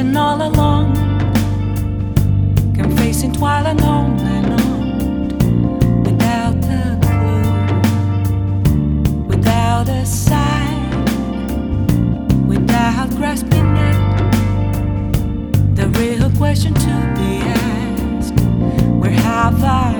imagine all along, confessing while I'm lonely. without a sign, without grasping it. The real question to be asked: Where have I?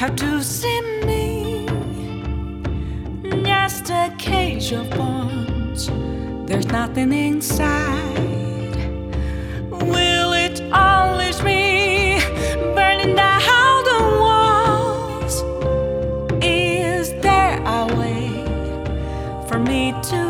have to see me. Just a cage of bones, there's nothing inside. Will it all me burning down the walls? Is there a way for me to?